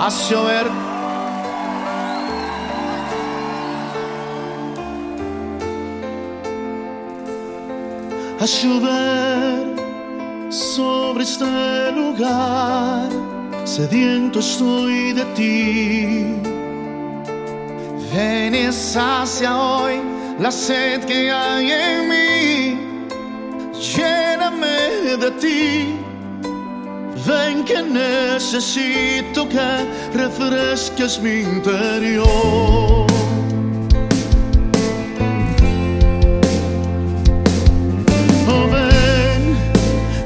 haz llover. Haz llover sobre este lugar, sediento estoy de ti. Ven y sacia hoy la sed que hay en mí, lléname de ti. Ven que necesito que refresques mi interior. Oh, ven,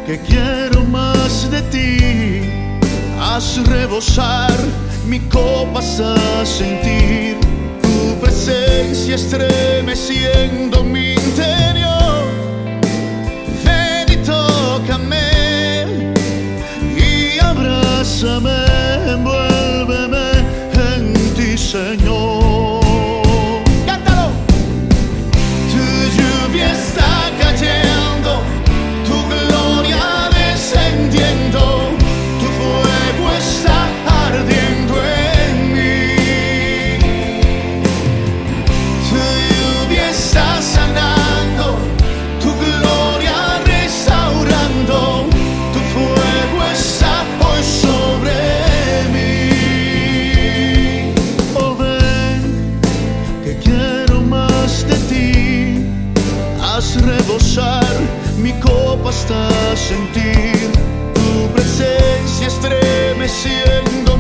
que quiero más de ti. Haz rebosar mi copa hasta sentir tu presencia estremeciendo mi interior. Hasta sentir tu presencia estremeciendo